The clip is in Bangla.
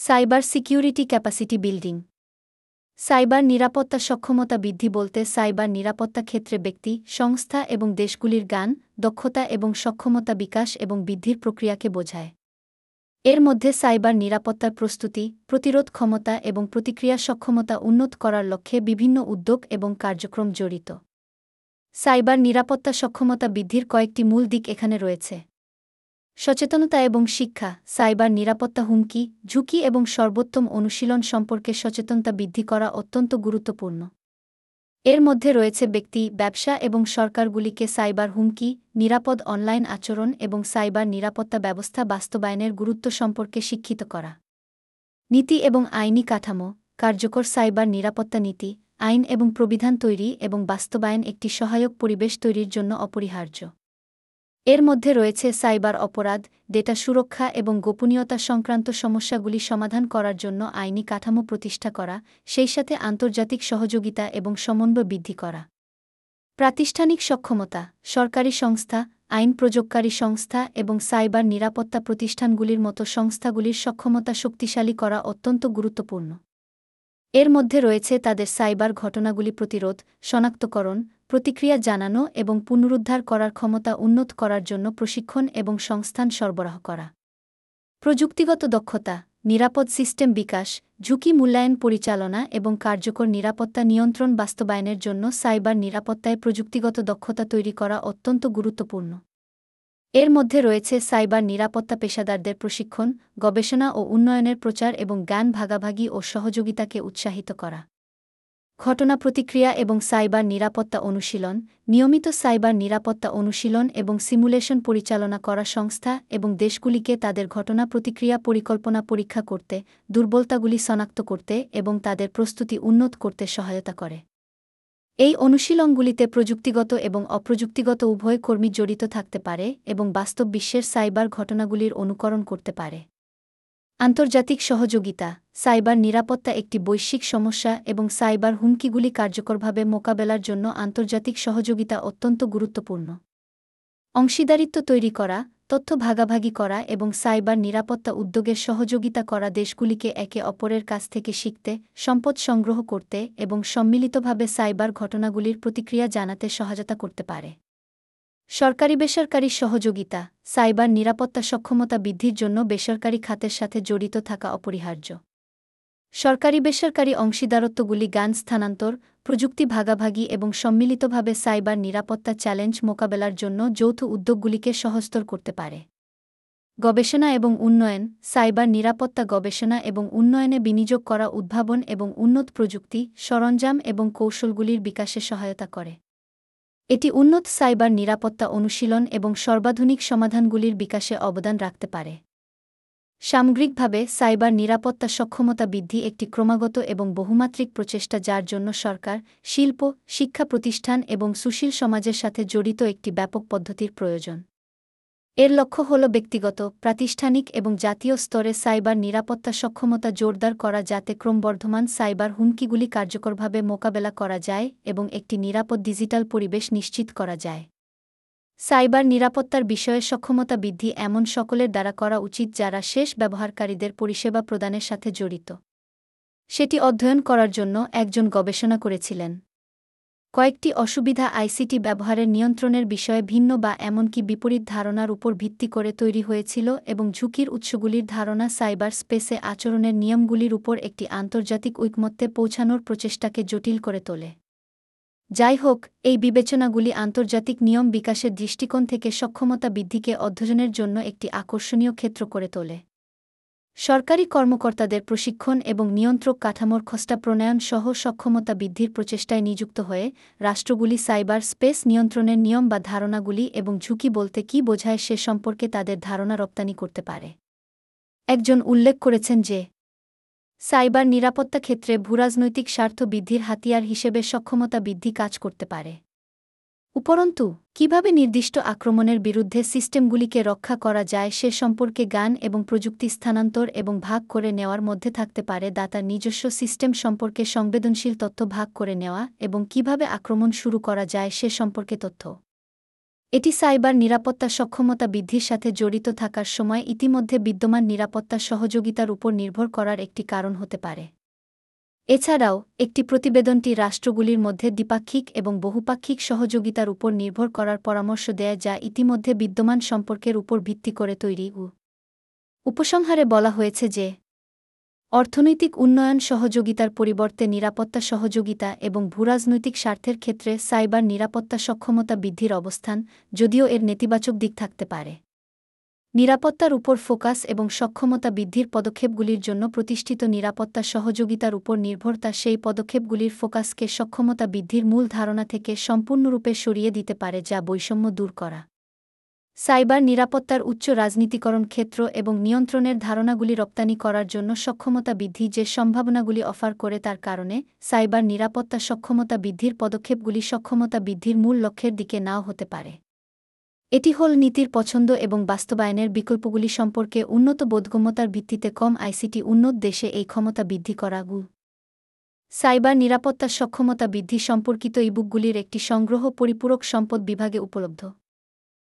Cyber security capacity building. Cyber নিরাপত্তা সক্ষমতা বৃদ্ধি বলতে সাইবার নিরাপত্তা ক্ষেত্রে ব্যক্তি, সংস্থা এবং দেশগুলির গান দক্ষতা এবং সক্ষমতা বিকাশ এবং বৃদ্ধির প্রক্রিয়াকে বোঝায়। এর মধ্যে সাইবার নিরাপত্তার প্রস্তুতি, প্রতিরোধ ক্ষমতা এবং প্রতিক্রিয়া সক্ষমতা উন্নত করার লক্ষ্যে বিভিন্ন উদ্যোগ এবং কার্যক্রম জড়িত। সাইবার নিরাপত্তা সক্ষমতা বৃদ্ধির কয়েকটি মূল দিক এখানে রয়েছে। সচেতনতা এবং শিক্ষা, সাইবার নিরাপত্তা হুমকি, ঝুঁকি এবং সর্বোত্তম অনুশীলন সম্পর্কে সচেতনতা বৃদ্ধি করা অত্যন্ত গুরুত্বপূর্ণ। এর মধ্যে রয়েছে ব্যক্তি, ব্যবসা এবং সরকারগুলিকে সাইবার হুমকি, নিরাপদ অনলাইন আচরণ এবং সাইবার নিরাপত্তা ব্যবস্থা বাস্তবায়নের গুরুত্ব সম্পর্কে শিক্ষিত করা। নীতি এবং আইনি কাঠামো, কার্যকর সাইবার নিরাপত্তা নীতি, আইন এবং প্রবিধান তৈরি এবং বাস্তবায়ন একটি সহায়ক পরিবেশ তৈরির জন্য অপরিহার্য। এর মধ্যে রয়েছে সাইবার অপরাধ, ডেটা সুরক্ষা এবং গোপনীয়তা সংক্রান্ত সমস্যাগুলি সমাধান করার জন্য আইনি কাঠামো প্রতিষ্ঠা করা, সেই সাথে আন্তর্জাতিক সহযোগিতা এবং সমন্বয় বৃদ্ধি করা। প্রাতিষ্ঠানিক সক্ষমতা, সরকারি সংস্থা, আইন প্রযোগকারী সংস্থা এবং সাইবার নিরাপত্তা প্রতিষ্ঠানগুলির মতো সংস্থাগুলির সক্ষমতা শক্তিশালী করা অত্যন্ত গুরুত্বপূর্ণ। এর মধ্যে রয়েছে তাদের সাইবার ঘটনাগুলি প্রতিরোধ, শনাক্তকরণ, প্রতিক্রিয়া জানানো এবং পুনরুদ্ধার করার ক্ষমতা উন্নত করার জন্য প্রশিক্ষণ এবং সংস্থান সরবরাহ করা। প্রযুক্তিগত দক্ষতা, নিরাপদ সিস্টেম বিকাশ, ঝুঁকি মূল্যায়ন পরিচালনা এবং কার্যকর নিরাপত্তা নিয়ন্ত্রণ বাস্তবায়নের জন্য সাইবার নিরাপত্তায় প্রযুক্তিগত দক্ষতা তৈরি করা অত্যন্ত গুরুত্বপূর্ণ। এর মধ্যে রয়েছে সাইবার নিরাপত্তা পেশাদারদের প্রশিক্ষণ, গবেষণা ও উন্নয়নের প্রচার এবং জ্ঞান ভাগাভাগি ও সহযোগিতাকে উৎসাহিত করা। ঘটনা প্রতিক্রিয়া এবং সাইবার নিরাপত্তা অনুশীলন, নিয়মিত সাইবার নিরাপত্তা অনুশীলন এবং সিমুলেশন পরিচালনা করা সংস্থা এবং দেশগুলিকে তাদের ঘটনা প্রতিক্রিয়া পরিকল্পনা পরীক্ষা করতে, দুর্বলতাগুলি শনাক্ত করতে এবং তাদের প্রস্তুতি উন্নত করতে সহায়তা করে। এই অনুশীলনগুলিতে প্রযুক্তিগত এবং অপ্রযুক্তিগত উভয় কর্মী জড়িত থাকতে পারে এবং বাস্তব বিশ্বের সাইবার ঘটনাগুলির অনুকরণ করতে পারে। আন্তর্জাতিক সহযোগিতা, সাইবার নিরাপত্তা একটি বৈশ্বিক সমস্যা এবং সাইবার হুমকিগুলি কার্যকরভাবে মোকাবেলার জন্য আন্তর্জাতিক সহযোগিতা অত্যন্ত গুরুত্বপূর্ণ। অংশীদারিত্ব তৈরি করা তথ্য ভাগাভাগি করা এবং সাইবার নিরাপত্তা উদ্যোগের সহযোগিতা করা দেশগুলিকে একে অপরের কাছ থেকে শিখতে, সম্পদ সংগ্রহ করতে এবং সম্মিলিতভাবে সাইবার ঘটনাগুলির প্রতিক্রিয়া জানাতে সহায়তা করতে পারে। সরকারি বেসরকারি সহযোগিতা, সাইবার নিরাপত্তা সক্ষমতা বৃদ্ধির জন্য বেসরকারি খাতের সাথে জড়িত থাকা অপরিহার্য। সরকারি বেসরকারি অংশীদারত্বগুলি গান স্থানান্তর প্রযুক্তি ভাগাভাগি এবং সম্মিলিতভাবে সাইবার নিরাপত্তা চ্যালেঞ্জ মোকাবেলার জন্য যৌথ উদ্যোগগুলিকে সহস্তর করতে পারে। গবেষণা এবং উন্নয়ন, সাইবার নিরাপত্তা গবেষণা এবং উন্নয়নে বিনিয়োগ করা উদ্ভাবন এবং উন্নত প্রযুক্তি, সরঞ্জাম এবং কৌশলগুলির বিকাশে সহায়তা করে। এটি উন্নত সাইবার নিরাপত্তা অনুশীলন এবং সর্বাধুনিক সমাধানগুলির বিকাশে অবদান রাখতে পারে। সামগ্রিকভাবে, সাইবার নিরাপত্তা সক্ষমতা বৃদ্ধি একটি ক্রমাগত এবং বহুমাত্রিক প্রচেষ্টা যার জন্য সরকার, শিল্প, শিক্ষা প্রতিষ্ঠান এবং সুশীল সমাজের সাথে জড়িত একটি ব্যাপক পদ্ধতির প্রয়োজন। এর লক্ষ্য হল ব্যক্তিগত, প্রাতিষ্ঠানিক এবং জাতীয় স্তরে সাইবার নিরাপত্তা সক্ষমতা জোরদার করা যাতে ক্রমবর্ধমান সাইবার হুমকিগুলি কার্যকরভাবে মোকাবেলা করা যায় এবং একটি নিরাপদ ডিজিটাল পরিবেশ নিশ্চিত করা যায়। সাইবার নিরাপত্তার বিষয়ে সক্ষমতা বৃদ্ধি এমন সকলের দ্বারা করা উচিত যারা শেষ ব্যবহারকারীদের পরিষেবা প্রদানের সাথে জড়িত। সেটি অধ্যয়ন করার জন্য একজন গবেষণা করেছিলেন। কয়েকটি অসুবিধা আইসিটি ব্যবহারের নিয়ন্ত্রণের বিষয়ে ভিন্ন বা এমনকি বিপরীত ধারণার উপর ভিত্তি করে তৈরি হয়েছিল এবং ঝুঁকির উৎসগুলির ধারণা সাইবার স্পেসে আচরণের নিয়মগুলির উপর একটি আন্তর্জাতিক ঐকমত্যে পৌঁছানোর প্রচেষ্টাকে জটিল করে তোলে। যাই হোক এই বিবেচনাগুলি আন্তর্জাতিক নিয়ম বিকাশের দৃষ্টিকোণ থেকে সক্ষমতা বৃদ্ধিকে অধ্যয়নের জন্য একটি আকর্ষণীয় ক্ষেত্র করে তোলে। সরকারি কর্মকর্তাদের প্রশিক্ষণ এবং নিয়ন্ত্রক কাঠামোর খসড়া প্রণয়ন সহ সক্ষমতা বৃদ্ধির প্রচেষ্টায় নিযুক্ত হয়ে রাষ্ট্রগুলি সাইবার স্পেস নিয়ন্ত্রণের নিয়ম বা ধারণাগুলি এবং ঝুঁকি বলতে কী বোঝায় সে সম্পর্কে তাদের ধারণা রপ্তানি করতে পারে। একজন উল্লেখ করেছেন যে সাইবার নিরাপত্তা ক্ষেত্রে ভূরাজনৈতিক স্বার্থ বৃদ্ধির হাতিয়ার হিসেবে সক্ষমতা বৃদ্ধি কাজ করতে পারে। উপরন্তু, কীভাবে নির্দিষ্ট আক্রমণের বিরুদ্ধে সিস্টেমগুলিকে রক্ষা করা যায় সে সম্পর্কে গান এবং প্রযুক্তি স্থানান্তর এবং ভাগ করে নেওয়ার মধ্যে থাকতে পারে দাতার নিজস্ব সিস্টেম সম্পর্কে সংবেদনশীল তথ্য ভাগ করে নেওয়া এবং কীভাবে আক্রমণ শুরু করা যায় সে সম্পর্কে তথ্য। এটি সাইবার নিরাপত্তা সক্ষমতা বৃদ্ধির সাথে জড়িত থাকার সময় ইতিমধ্যে বিদ্যমান নিরাপত্তা সহযোগিতার উপর নির্ভর করার একটি কারণ হতে পারে। এছাড়াও, একটি প্রতিবেদনটি রাষ্ট্রগুলির মধ্যে দ্বিপাক্ষিক এবং বহুপাক্ষিক সহযোগিতার উপর নির্ভর করার পরামর্শ দেয় যা ইতিমধ্যে বিদ্যমান সম্পর্কের উপর ভিত্তি করে তৈরি উ। উপসংহারে বলা হয়েছে যে অর্থনৈতিক উন্নয়ন সহযোগিতার পরিবর্তে নিরাপত্তা সহযোগিতা এবং ভূরাজনৈতিক স্বার্থের ক্ষেত্রে সাইবার নিরাপত্তা সক্ষমতা বৃদ্ধির অবস্থান যদিও এর নেতিবাচক দিক থাকতে পারে। নিরাপত্তার উপর ফোকাস এবং সক্ষমতা বৃদ্ধির পদক্ষেপগুলির জন্য প্রতিষ্ঠিত নিরাপত্তা সহযোগিতার উপর নির্ভরতা সেই পদক্ষেপগুলির ফোকাসকে সক্ষমতা বৃদ্ধির মূল ধারণা থেকে সম্পূর্ণরূপে সরিয়ে দিতে পারে যা বৈষম্য দূর করা। সাইবার নিরাপত্তার উচ্চ রাজনীতিকরণ ক্ষেত্র এবং নিয়ন্ত্রণের ধারণাগুলি রপ্তানি করার জন্য সক্ষমতা বৃদ্ধি যে সম্ভাবনাগুলি অফার করে তার কারণে সাইবার নিরাপত্তা সক্ষমতা বৃদ্ধির পদক্ষেপগুলি সক্ষমতা বৃদ্ধির মূল লক্ষ্যের দিকে নাও হতে পারে। এটি হল নীতির পছন্দ এবং বাস্তবায়নের বিকল্পগুলি সম্পর্কে উন্নত বোধগম্যতার ভিত্তিতে কম আইসিটি উন্নত দেশে এই ক্ষমতা বৃদ্ধি করা গু। সাইবার নিরাপত্তা সক্ষমতা বৃদ্ধি সম্পর্কিত ইবুকগুলির একটি সংগ্রহ পরিপূরক সম্পদ বিভাগে উপলব্ধ।